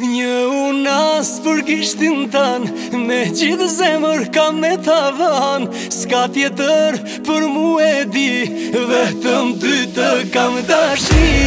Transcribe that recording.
Një unas për gishtin tan Me gjithë zemër kam me ta dhan Ska tjetër për mu e di Vetëm ty të kam dashin